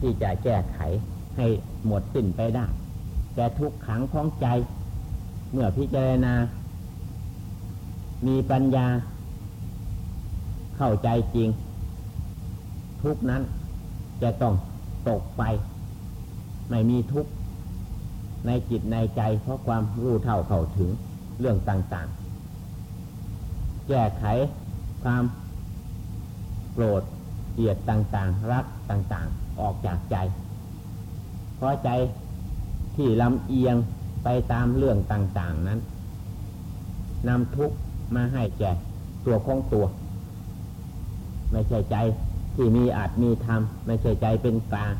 ที่จะแก้ไขให้หมดสิ้นไปได้ แต่ทุกขังของใจ เมื่อพิจารณา มีปัญญา เข้าใจจริง ทุกนั้นจะต้องตกไป ไม่มีทุกในจิตในใจ เพราะความรู้เท่าเข้าถึงเรื่องต่างๆ แก้ไขความโกรธเกลียดต่างๆ รักต่างๆ ออกจากใจ เพราะใจที่ลำเอียงไปตามเรื่องต่าง ๆนั้นนำทุกข์มาให้แก่ตัวของตัว ไม่ใช่ใจที่มีอาจมีธรรมไม่ใช่ใจเป็นกลาง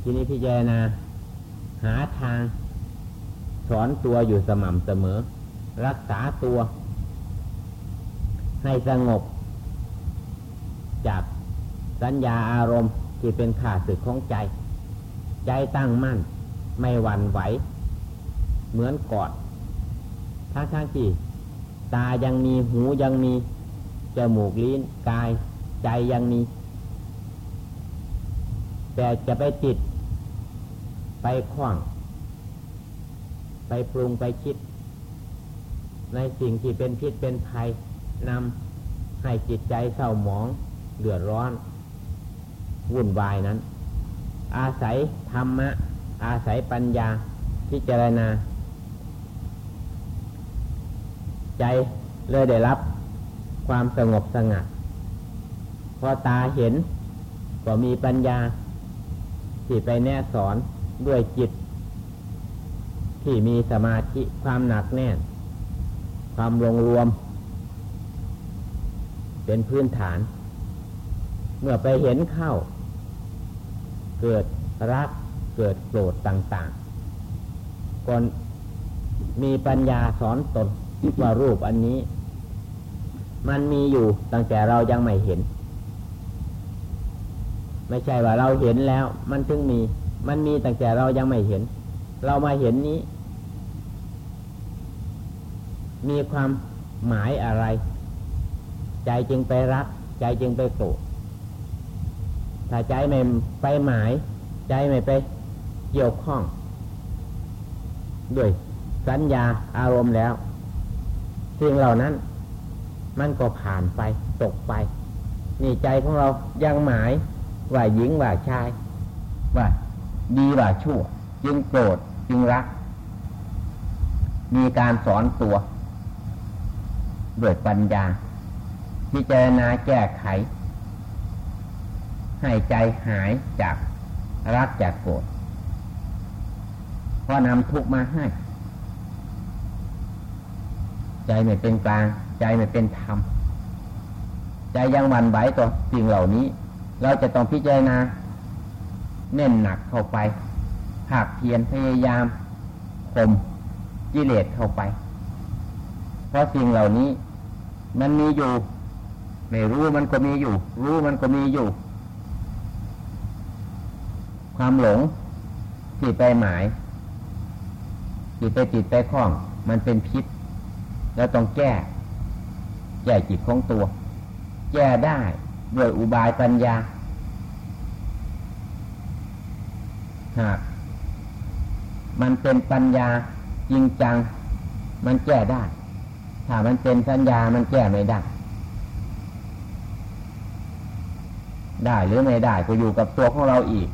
ทีนี้พิจารณาหาทางสอนตัวอยู่สม่ำเสมอ รักษาตัว ให้สงบ จากสัญญาอารมณ์ที่เป็นข่าศึกของใจ ใจตั้งมั่น ไม่หวั่นไหว เหมือนกอดทั้งทั้งที่ ตายังมีหูยังมีจมูกลิ้นกายใจยังมี แต่จะไปจิต ไปคล้อง ไปปรุงไปคิด ในสิ่งที่เป็นพิษเป็นภัยนำให้จิตใจเศร้าหมอง เดือดร้อน วุ่นวายนั้น อาศัยธรรมะ อาศัยปัญญาพิจารณา ใจเลยได้รับความสงบสงัด พอตาเห็นก็มีปัญญา ที่ไปแน่สอนด้วยจิต ที่มีสมาธิความหนักแน่น ความรวมรวม เป็นพื้นฐาน เมื่อไปเห็นเข้า เกิดรักเกิดโกรธต่างๆก่อนมีปัญญาสอนตนว่ารูปอันนี้ มันมีอยู่ตั้งแต่เรายังไม่เห็น ไม่ใช่ว่าเราเห็นแล้ว มันถึงมี มันมีตั้งแต่เรายังไม่เห็น เรามาเห็นนี้ มีความหมายอะไร ใจจึงไปรัก ใจจึงไปโกรธ ถ้าใจไม่ไปหมาย ใจไม่ไปเกี่ยวข้อง ด้วยสัญญาอารมณ์แล้วสิ่งเหล่านั้น มันก็ผ่านไปตกไป นี่ใจของเรายังหมายว่าหญิงว่าชาย ว่าดีว่าชั่ว จึงโกรธจึงรัก มีการสอนตัว ด้วยปัญญาพิจารณาแก้ไข ให้ใจหายจากรักจากโกรธเพราะนำทุกมาให้ ใจไม่เป็นกลาง ใจไม่เป็นธรรม ใจยังหวั่นไหวต่อสิ่งเหล่านี้ เราจะต้องพิจารณาเน้นหนักเข้าไปภาคเพียรพยายามข่มกิเลสเข้าไป เพราะสิ่งเหล่านี้ มันมีอยู่ ไม่รู้มันก็มีอยู่ รู้มันก็มีอยู่ ความหลงที่ไปหมายที่ไปติดไปคล้อง มันเป็นพิษ แล้วต้องแก้ แก้จิตของตัว แก้ได้ด้วยอุบายปัญญาหากมันเป็นปัญญาจริงจัง มันแก้ได้ ถ้ามันเป็นสัญญามันแก้ไม่ได้ ได้หรือไม่ได้ก็อยู่กับตัวของเราอีก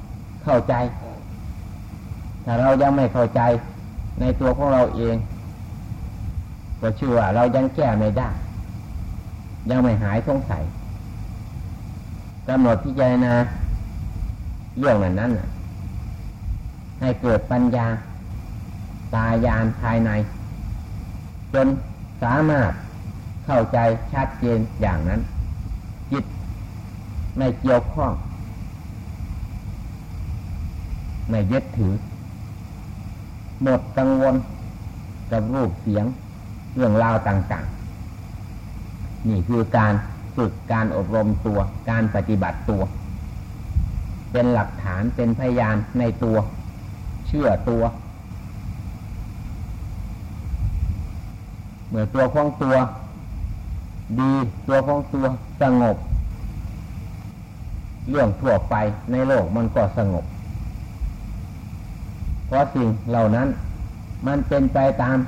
เข้าใจ ถ้าเรายังไม่เข้าใจในตัวของเราเอง ก็ชื่อว่าเรายังแก้ไม่ได้ ยังไม่หายสงสัยกำหนดพิจารณาเรื่องนั้นนั้นให้เกิดปัญญา ตายานภายใน จนสามารถเข้าใจชัดเจนอย่างนั้น จิตไม่เกี่ยวข้อง ไม่ยึดถือ หมดกังวลกับรูปเสียงเรื่องราวต่าง ๆ นี่คือการฝึกการอบรมตัว การปฏิบัติตัว เป็นหลักฐานเป็นพยานในตัว เชื่อตัว เมื่อตัวของตัว ดีตัวของตัวสงบ เรื่องทั่วไปในโลกมันก็สงบ เพราะสิ่งเหล่านั้น มันเป็นไปตาม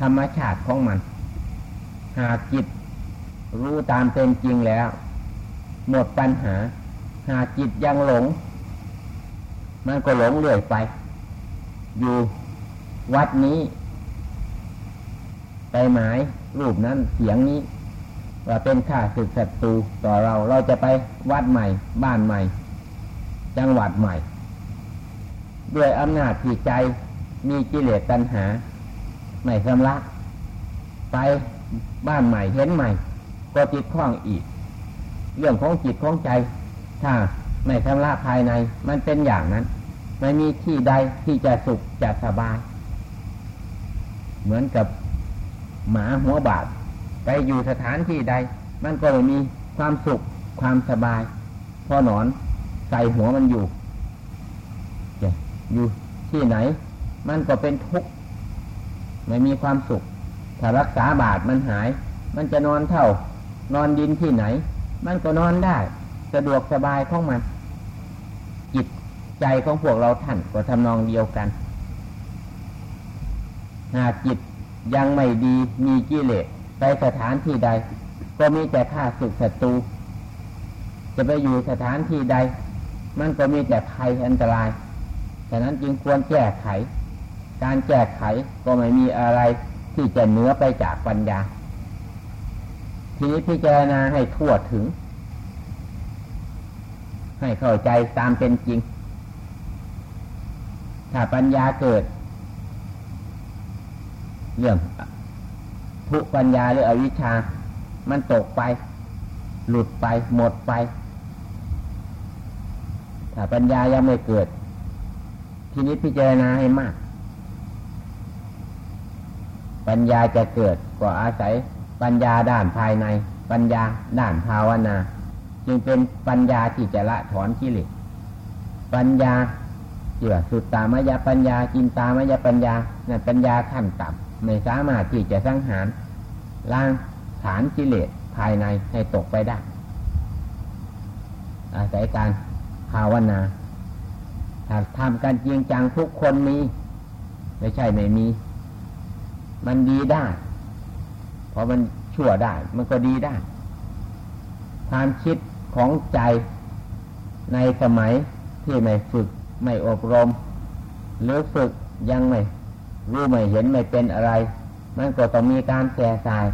ธรรมชาติของมัน หากจิตรู้ตามเป็นจริงแล้ว หมดปัญหา หากจิตยังหลง มันก็หลงเรื่อยไป อยู่วัดนี้ ไปหมายรูปนั้นเสียงนี้ ว่าเป็นข้าศึกศัตรูต่อเราเราจะไปวัดใหม่ บ้านใหม่ จังหวัดใหม่ ด้วยอำนาจที่ใจมีกิเลสตัณหา ไม่สำลักไปบ้านใหม่เห็นใหม่ ก็จิตคล้องอีก เรื่องของจิตของใจ ถ้าไม่ชำระภายในมันเป็นอย่างนั้น ไม่มีที่ใดที่จะสุขจะสบาย เหมือนกับหมาหัวบาดไปอยู่สถานที่ใด มันก็ไม่มีความสุขความสบายพราะหนอนใส่หัวมันอยู่ อยู่ที่ไหน มันก็เป็นทุกข์ไม่มีความสุข ถ้ารักษาบาดมันหาย มันจะนอนเท่านอนดินที่ไหน มันก็นอนได้ สะดวกสบายของมัน จิตใจของพวกเราท่านก็ทำนองเดียวกันหากจิตยังไม่ดีมีกิเลสไปสถานที่ใด ก็มีแต่ข้าศึกศัตรูจะไปอยู่สถานที่ใด มันก็มีแต่ภัยอันตราย ฉะนั้นจึงควรแก้ไข การแก้ไขก็ไม่มีอะไรที่จะเหนือไปจากปัญญา ทีนี้พิจารณาให้ทั่วถึง ให้เข้าใจตามเป็นจริง ถ้าปัญญาเกิด เรื่องทุปัญญาหรืออวิชชา มันตกไป หลุดไปหมดไป ถ้าปัญญายังไม่เกิด ทีนี้พิจารณาให้มาก ปัญญาจะเกิดก็อาศัยปัญญาด้านภายใน ปัญญาด้านภาวนา จึงเป็นปัญญาที่จะละถอนกิเลสปัญญาเกี่ยวสุดตามายาปัญญาจินตามายาปัญญานั่นปัญญาขั้นต่ำไม่สามารถที่จะสังหารล้างฐานกิเลสภายในให้ตกไปได้อาศัยการภาวนา ถ้าทำกันจริงจังทุกคนมี ไม่ใช่ไม่มี มันดีได้เพราะมันชั่วได้ มันก็ดีได้ ความคิดของใจในสมัยที่ไม่ฝึกไม่อบรม หรือฝึกยังไม่ รู้ไม่เห็นไม่เป็นอะไร มันก็ต้องมีการแก่สาย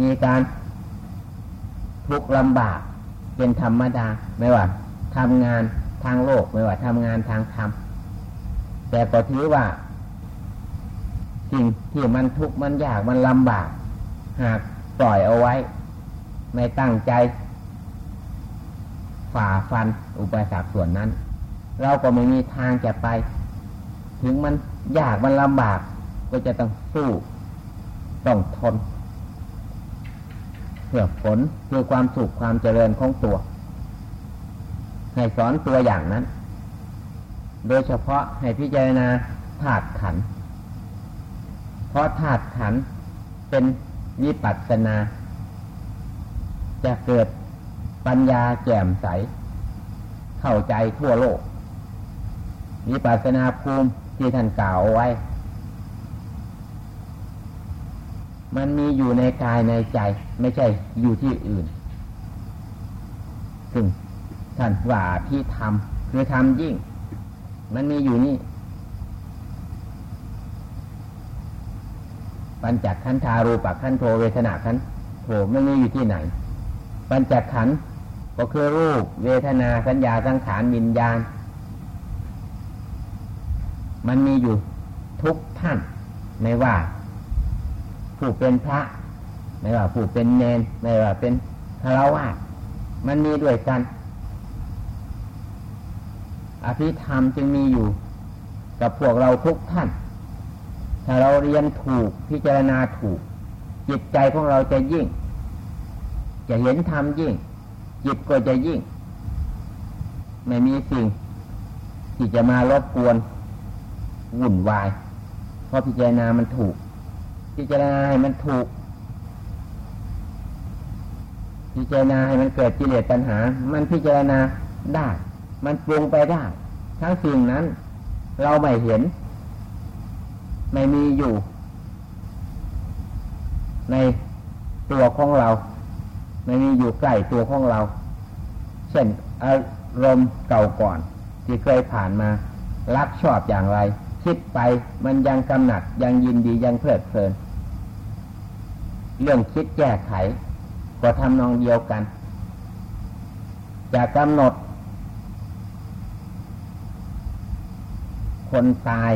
มีการทุกข์ลำบากเป็นธรรมดา ไม่ว่าทำงาน ทางโลกไม่ว่าทำงานทางธรรมแต่ก็ถือว่าสิ่งที่มันทุกข์มันยากมันลำบาก หากปล่อยเอาไว้ ไม่ตั้งใจฝ่าฟันอุปสรรคส่วนนั้น เราก็ไม่มีทางจะไป ถึงมันยากมันลำบาก ก็จะต้องสู้ ต้องทนเพื่อผลเพื่อความสุขความเจริญของตัว ให้สอนตัวอย่างนั้น โดยเฉพาะให้พิจารณาธาตุขัน เพราะธาตุขันเป็นวิปัสสนา จะเกิดปัญญาแจ่มใส เข้าใจทั่วโลกวิปัสสนาภูมิที่ท่านกล่าวไว้ มันมีอยู่ในกายในใจ ไม่ใช่อยู่ที่อื่น ซึ่ง ท่านว่าที่ทำคือทำยิ่ง มันมีอยู่นี่ ปัญจขันธารูปขันโทเวทนาขันโทมันมีอยู่ที่ไหน ปัญจขันก็คือรูป เวทนาสัญญาสังขารวิญญาณ มันมีอยู่ทุกท่านไม่ว่า ผู้เป็นพระ ไม่ว่าผู้เป็นเนนไม่ว่าเป็นคารวะมันมีด้วยกัน อภิธรรมจึงมีอยู่ กับพวกเราทุกท่าน ถ้าเราเรียนถูกพิจารณาถูก จิตใจของเราจะยิ่ง จะเห็นธรรมยิ่ง จิตก็จะยิ่ง ไม่มีสิ่ง ที่จะมารบกวนวุ่นวาย เพราะพิจารณามันถูก พิจารณาให้มันถูกพิจารณาให้มันเกิดกิเลสปัญหา มันพิจารณาได้ มันปรุงไปได้ ทั้งสิ่งนั้น เราไม่เห็น ไม่มีอยู่ ในตัวของเรา ไม่มีอยู่ใกล้ตัวของเรา เช่นอารมณ์เก่าก่อน ที่เคยผ่านมา รักชอบอย่างไร คิดไปมันยังกำหนัดยังยินดียังเพลิดเพลิน เรื่องคิดแก้ไข ก็ทำนองเดียวกันจะกำหนด คนตาย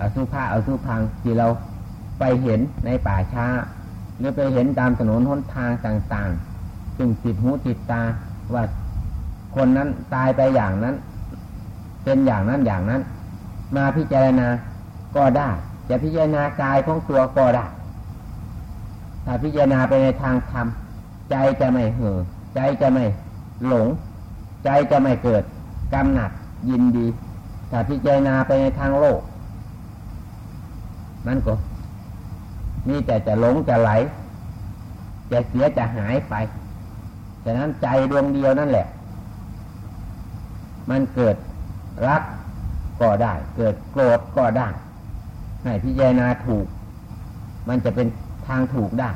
อสุภาอสุพังที่เราไปเห็นในป่าช้า หรือไปเห็นตามถนนหนทางต่างๆ ซึ่งติดหูติดตาว่าคนนั้นตายไปอย่างนั้น เป็นอย่างนั้นอย่างนั้น มาพิจารณาก็ได้ จะพิจารณากายของตัวก็ได้ถ้าพิจารณาไปในทางธรรมใจจะไม่เห่อใจจะไม่หลง ใจจะไม่เกิดกำหนัดยินดี ถ้าพิจารณาไปในทางโลก มันก็นี่แต่จะหลงจะไหล จะเสียจะหายไป ฉะนั้นใจดวงเดียวนั่นแหละ มันเกิดรักก็ได้ เกิดโกรธก็ได้ ให้พิจารณาถูก มันจะเป็นทางถูกได้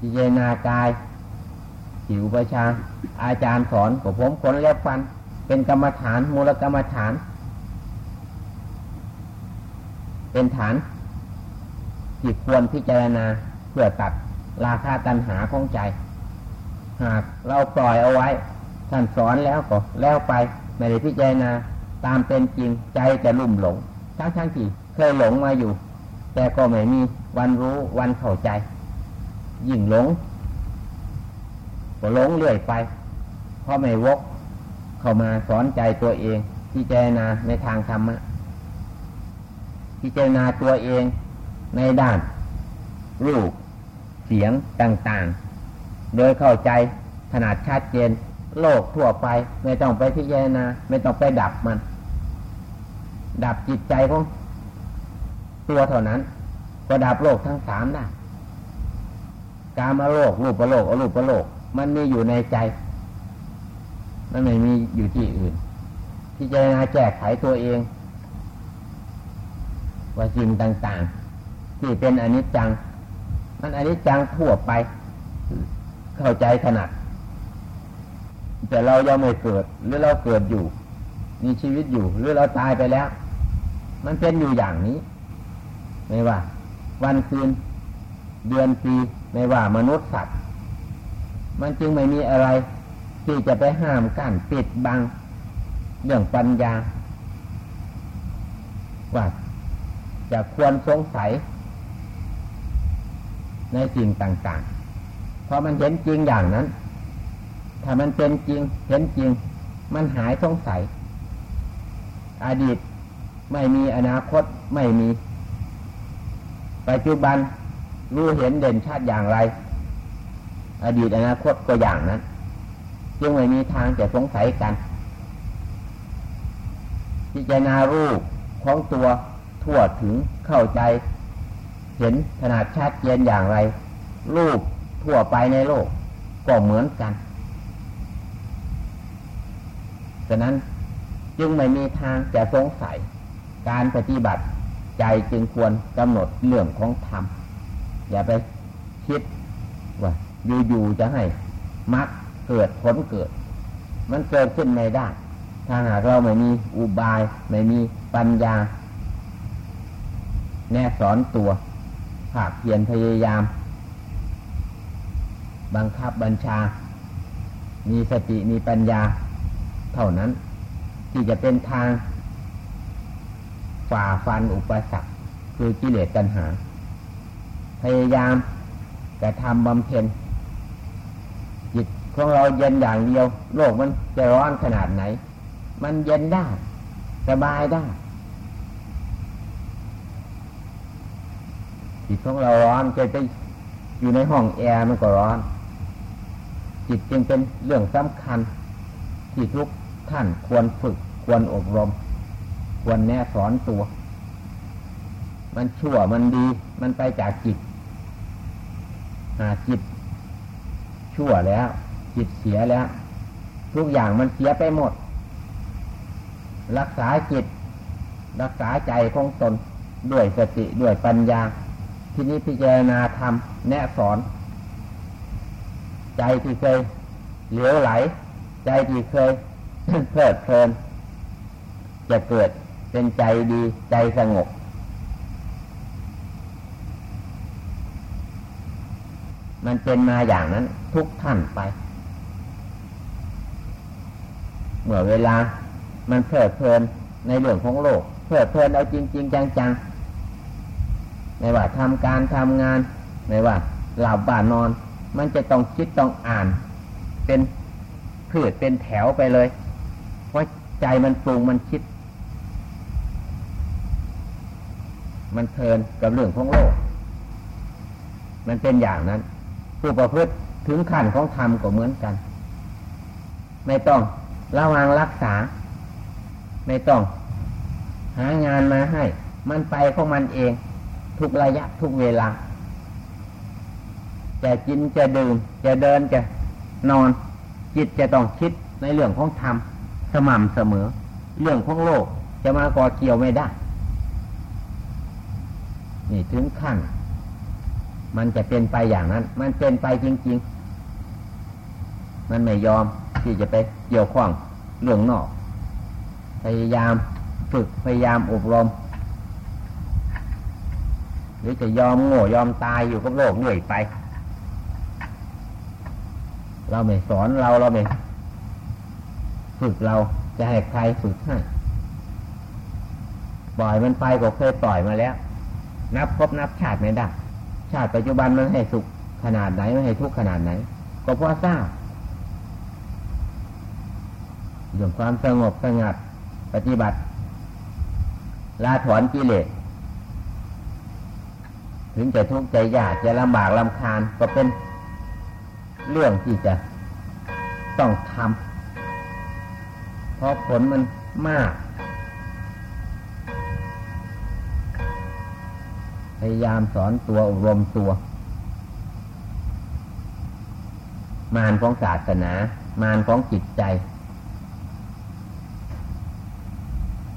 พิจารณากายผิวประชา อาจารย์สอนกับผมคนเล็บฟัน เป็นกรรมฐาน มูลกรรมฐานเป็นฐานที่ควรพิจารณาเพื่อตัดราคาตัณหาของใจ หากเราปล่อยเอาไว้ ท่านสอนแล้วก็แล้วไปไม่ได้พิจารณาตามเป็นจริงใจจะลุ่มหลง ทั้งทั้งที่เคยหลงมาอยู่ แต่ก็ไม่มีวันรู้วันเข้าใจ ยิ่งหลงก็หลงเรื่อยไป เพราะไม่วก เข้ามาสอนใจตัวเอง พิจารณาในทางธรรมะพิจารณาตัวเองในด้าน รูป เสียงต่างๆ โดยเข้าใจขนาดชัดเจน โลกทั่วไป ไม่ต้องไปพิจารณา ไม่ต้องไปดับมัน ดับจิตใจของตัวเท่านั้น ก็ดับโลกทั้งสามได้การมาโลกรูปประโลกอรูปประโลก มันมีอยู่ในใจ มันไม่มีอยู่ที่อื่นพิจารณาแก้ไขตัวเอง ว่าสิ่งต่างๆ ที่เป็นอนิจจัง มันอนิจจังทั่วไป เข้าใจถนัดแต่เรายังไม่เกิด หรือเราเกิดอยู่ มีชีวิตอยู่ หรือเราตายไปแล้ว มันเป็นอยู่อย่างนี้ ไม่ว่า วันคืน เดือนปี ไม่ว่ามนุษย์สัตว์ มันจึงไม่มีอะไร ที่จะไปห้ามกั้นปิดบังเรื่องปัญญา ว่าจะควรสงสัย ในสิ่งต่างๆ เพราะมันเห็นจริงอย่างนั้น ถ้ามันเป็นจริง เห็นจริง มันหายสงสัย อดีตไม่มีอนาคตไม่มี ปัจจุบันรู้เห็นเด่นชัดอย่างไร อดีตอนาคตก็อย่างนั้น จึงไม่มีทางจะสงสัยกันพิจารณารูปของตัวทั่วถึงเข้าใจ เห็นขนาดชัดเจนอย่างไร รูปทั่วไปในโลก ก็เหมือนกันฉะนั้นจึงไม่มีทางจะสงสัย การปฏิบัติใจจึงควรกำหนดเรื่องของธรรม อย่าไปคิดว่าอยู่ๆจะให้มัก เกิดผลเกิด มันเกิดขึ้นไม่ได้ ถ้าหากเราไม่มีอุบาย ไม่มีปัญญา แน่สอนตัวภาคเพียรพยายาม บังคับบัญชา มีสติมีปัญญา เท่านั้น ที่จะเป็นทางฝ่าฟันอุปสรรคคือกิเลสตัณหา พยายามแต่ทำบำเพ็ญ ของเราเย็นอย่างเดียว โลกมันจะร้อนขนาดไหน มันเย็นได้สบายได้จิตของเราร้อนจะไปอยู่ในห้องแอร์มันก็ร้อน จิตจึงเป็นเรื่องสำคัญ ที่ทุกท่านควรฝึก ควรอบรม ควรแนะสอนตัว มันชั่วมันดี มันไปจากจิตหาจิตชั่วแล้ว จิตเสียแล้ว ทุกอย่างมันเสียไปหมด รักษาจิต รักษาใจของตนด้วยสติด้วยปัญญา ที่นี้พิจารณาธรรมแนะสอน ใจที่เคยเหลวไหล ใจที่เคยเพลิดเพลิน จะเกิดเป็นใจดีใจสงบมันเป็นมาอย่างนั้นทุกท่านไป เมื่อเวลา มันเพลิดเพลินในเรื่องของโลก เพลิดเพลินเอาจริงจริงจังๆในว่าทำการทำงานในว่าหลับบ่านอน มันจะต้องคิดต้องอ่าน เป็นพืชเป็นแถวไปเลยเพราะใจมันปรุงมันคิด มันเพลินกับเรื่องของโลก มันเป็นอย่างนั้น ผู้ประพฤติถึงขั้นของธรรมก็เหมือนกัน ไม่ต้อง ระวังรักษา ไม่ต้อง หางานมาให้ มันไปของมันเอง ทุกระยะทุกเวลา จะกินจะดื่ม จะเดินจะนอน จิตจะต้องคิดในเรื่องของธรรมสม่ำเสมอ เรื่องของโลกจะมาก่อเกี่ยวไม่ได้ นี่ถึงขั้น มันจะเป็นไปอย่างนั้น มันเป็นไปจริง ๆ มันไม่ยอมที่จะไป เกี่ยวข้องเรื่องนอก พยายามฝึกพยายามอบรม หรือจะยอมโง่ยอมตายอยู่กับโลกเหนื่อยไป เราไม่สอนเราเราไม่ฝึกเราจะให้ใครฝึกให้ปล่อยมันไปก็เคยปล่อยมาแล้ว นับพบนับชาติไม่ได้ชาติปัจจุบันมันให้สุขขนาดไหนมันให้ทุกข์ขนาดไหน ก็เพราะทราบ เรื่องความสงบสงัด ปฏิบัติลาถอนกิเลสถึงจะทุกข์ใจยากจะลำบากลำคาญก็เป็นเรื่องที่จะต้องทำเพราะผลมันมาก พยายามสอนตัวอบรมตัว มารของศาสนา มารของจิตใจ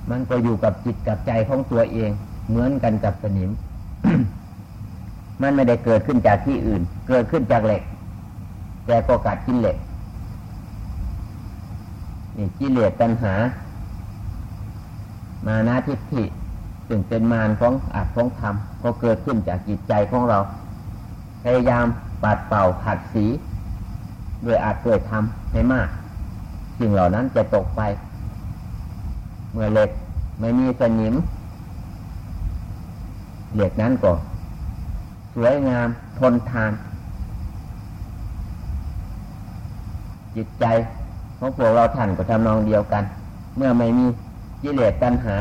มันก็อยู่กับจิตกับใจของตัวเอง เหมือนกันกับสนิม มันไม่ได้เกิดขึ้นจากที่อื่น เกิดขึ้นจากเหล็ก แต่ก็กัดกินเหล็กนี่กิเลสตัณหา มานาทิฏฐิซึ่งเป็นมารของอัตของธรรม ก็เกิดขึ้นจากจิตใจของเรา พยายามปัดเป่าขัดสี ด้วยอาจด้วยธรรมให้มาก สิ่งเหล่านั้นจะตกไป เมื่อเหล็กไม่มีสนิม เหล็กนั้นก็ สวยงามทนทาน จิตใจของพวกเราท่านก็ทำนองเดียวกัน เมื่อไม่มีกิเลสตัณหา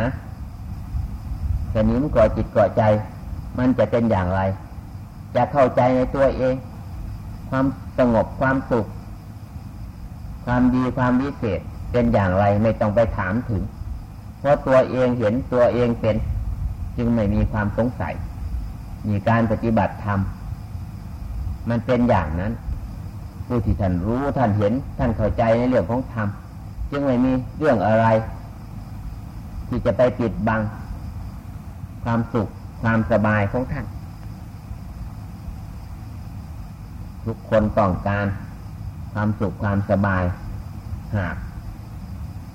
สนิมก่อจิตก่อใจ มันจะเป็นอย่างไร จะเข้าใจในตัวเอง ความสงบความสุข ความดีความวิเศษเป็นอย่างไรไม่ต้องไปถามถึง เพราะตัวเองเห็นตัวเองเป็น จึงไม่มีความสงสัย มีการปฏิบัติธรรม มันเป็นอย่างนั้น ผู้ที่ท่านรู้ท่านเห็นท่านเข้าใจในเรื่องของธรรม จึงไม่มีเรื่องอะไร ที่จะไปปิดบัง ความสุขความสบายของท่าน ทุกคนต้องการความสุขความสบายหาก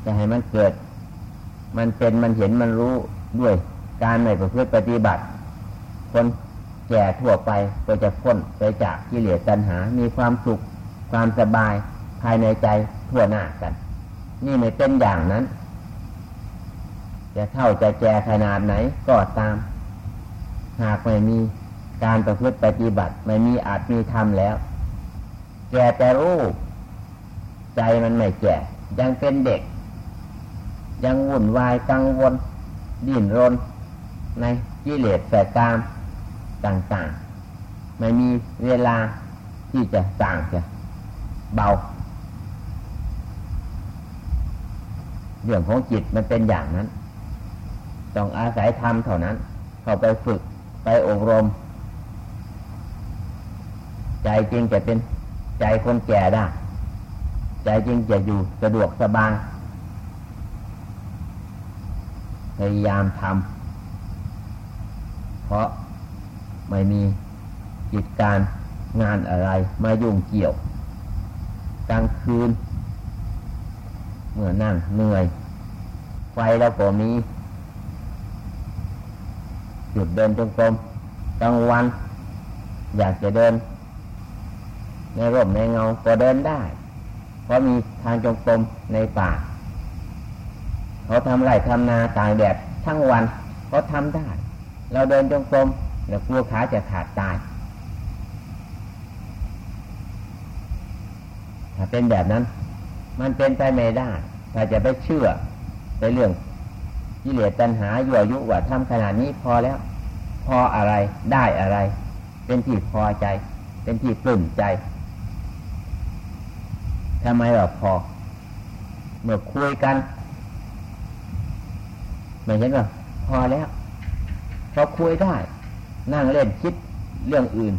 จะให้มันเกิด มันเป็นมันเห็นมันรู้ด้วยการในประพฤติปฏิบัติ คนแก่ทั่วไปก็จะพ้นไปจากกิเลสตัณหา มีความสุข ความสบายภายในใจทั่วหน้ากัน นี่ไม่เป็นอย่างนั้น จะเท่าจะแก่ขนาดไหนก็ตาม หากไม่มีการประพฤติปฏิบัติ ไม่มีอาจมีธรรมแล้ว แก่แต่รู้ ใจมันไม่แก่ ยังเป็นเด็ก ยังวุ่นวายกังวล ดิ้นรน ในกิเลสแต่กามต่างๆ ไม่มีเวลาที่จะสั่งจะเบา เรื่องของจิตมันเป็นอย่างนั้น ต้องอาศัยธรรมเท่านั้น เข้าไปฝึกไปอบรม ใจจริงจะเป็นใจคนแก่ได้ ใจจริงจะอยู่สะดวกสบาย พยายามทำเพราะไม่มีกิจการงานอะไรมายุ่งเกี่ยวกลางคืน เมื่อนั่งเหนื่อย ไฟแล้วก็มีจุดเดินจงกรมกลางวัน อยากจะเดิน ในร่มในเงาก็เดินได้ เพราะมีทางจงกรมในป่า เขาทำไรทำนาตากแดดทั้งวันเขาทำได้ เราเดินจงกรมแล้วกลัวขาจะขาดตาย ถ้าเป็นแบบนั้น มันเป็นไปไม่ได้ ถ้าจะไปเชื่อในเรื่องกิเลสตัณหายั่วยุว่าทำขนาดนี้พอแล้ว พออะไรได้อะไร เป็นที่พอใจ เป็นที่ปลื้มใจทำไมเราพอ เมื่อคุยกัน ไม่เห็นว่าพอแล้วพอคุยได้ นั่งเล่นคิดเรื่องอื่น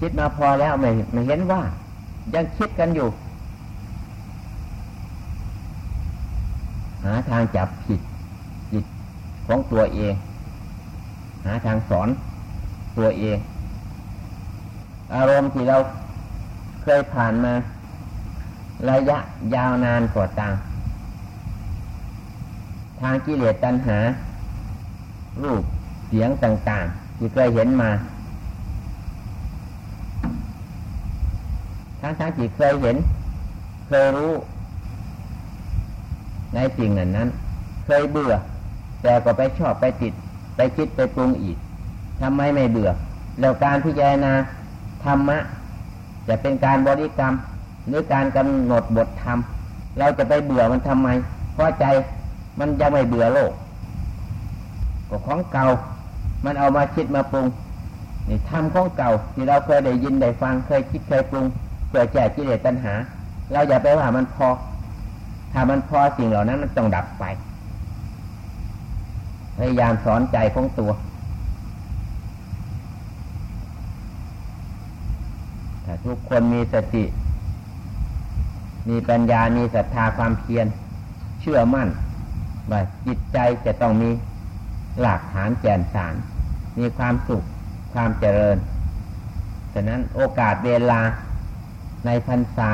คิดมาพอแล้วไม่ไม่เห็นว่า ยังคิดกันอยู่ หาทางจับผิดจิตของตัวเอง หาทางสอนตัวเอง อารมณ์ที่เราเคยผ่านมา ระยะยาวนานกว่าตาม ทางกิเลสตัณหา รูปเสียงต่างๆ ที่เคยเห็นมา ทั้งทั้งที่เคยเห็น เคยรู้ ในสิ่งนั้นนั้น เคยเบื่อ แต่ก็ไปชอบไปติด ไปคิดไปปรุงอีกทำไมไม่เบื่อ แล้วการพิจารณาธรรมะ จะเป็นการบริกรรม หรือการกำหนดบทธรรม เราจะไปเบื่อมันทำไม เพราะใจ มันยังไม่เบื่อโลกก็ของเก่า มันเอามาคิดมาปรุงนี่ทำของเก่า ที่เราเคยได้ยินได้ฟังเคยคิดเคยปรุงเพื่อแก้กิเลสตัณหา เราอย่าไปว่ามันพอ ถ้ามันพอสิ่งเหล่านั้นมันต้องดับไปพยายามสอนใจของตัวถ้าทุกคนมีสติ มีปัญญา มีศรัทธาความเพียร เชื่อมั่น ว่าจิตใจจะต้องมีหลักฐานแก่นสาร มีความสุขความเจริญฉะนั้นโอกาสเวลาในพรรษา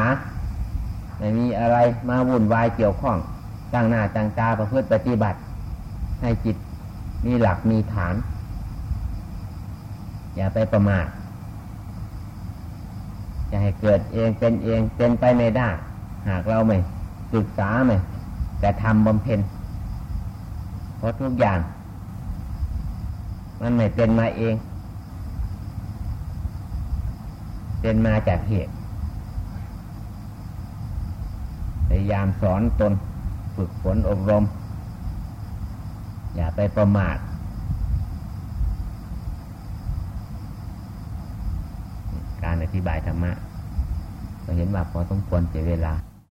ไม่มีอะไรมาวุ่นวายเกี่ยวข้องตั้งหน้าตั้งตาประพฤติปฏิบัติ ให้จิตมีหลักมีฐาน อย่าไปประมาทจะให้เกิดเองเป็นเองเป็นไปไม่ได้ หากเราไม่ศึกษาไม่แต่ทำบำเพ็ญ เพราะทุกอย่าง มันไม่เป็นมาเอง เป็นมาจากเหตุพยายามสอนตนฝึกฝนอบรม อย่าไปประมาทการอธิบายธรรมะ ก็เห็นว่าพอต้องควรเสียเวลา